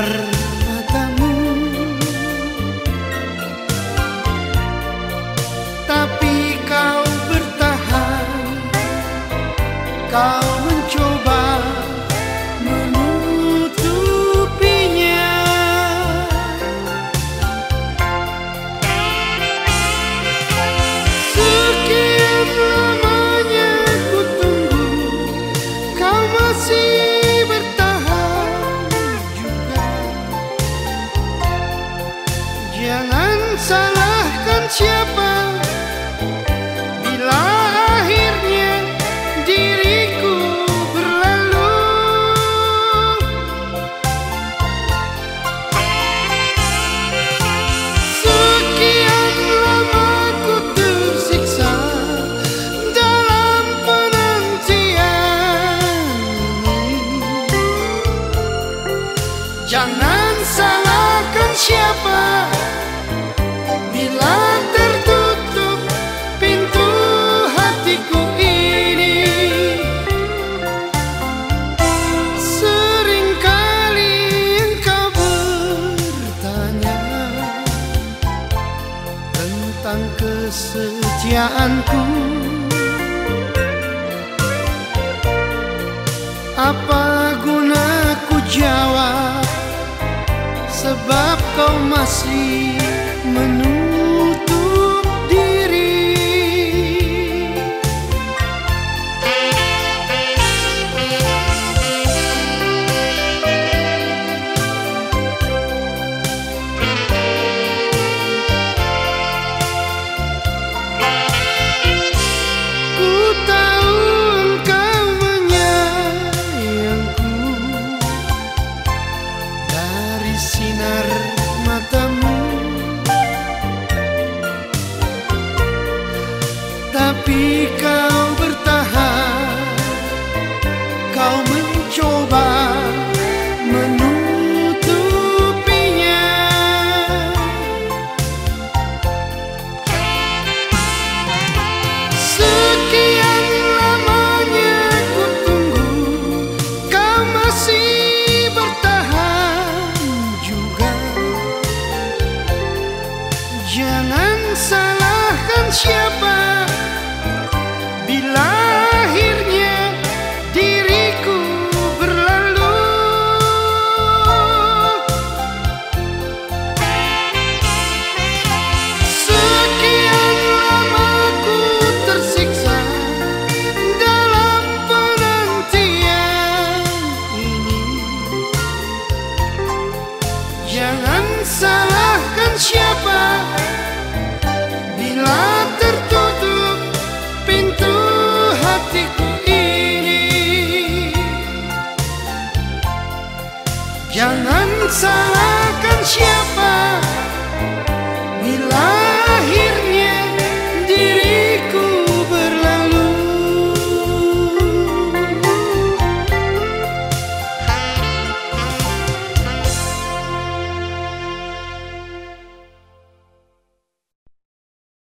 sinar matamu. Tapi kau bertahan Kau siapa. Bila akhirnya diriku berlalu. Sekian lama ku tersiksa Dalam penantian Jangan salahkan siapa kesetiaanku Apa guna ku jawab Sebab kau masih menunggu tapi kau